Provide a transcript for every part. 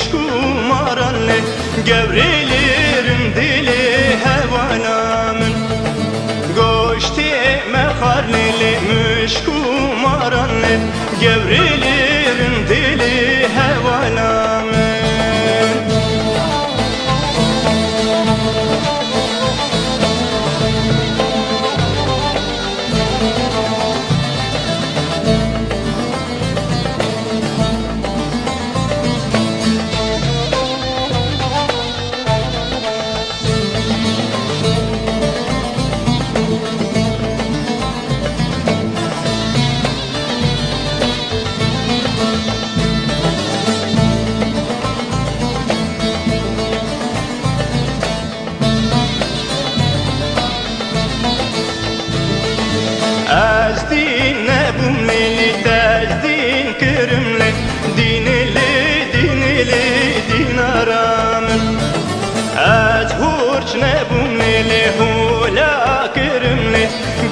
iş kumar anne Gevrilirim dili hevanamın. Goşti mekarnili müş kumar anne Gevrilirim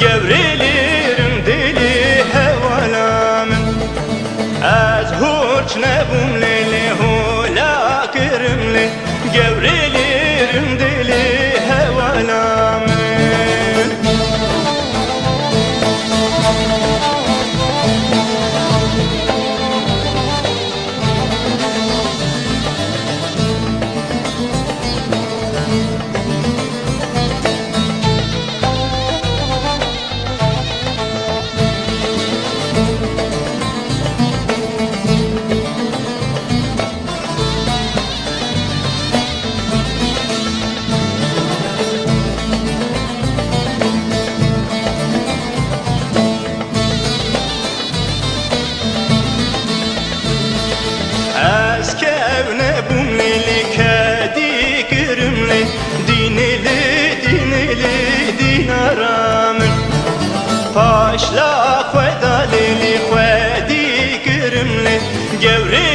gevrilirim dili hevalamın Ez hurç nebumli خوی دلیلی خوی دیگرم لی گوری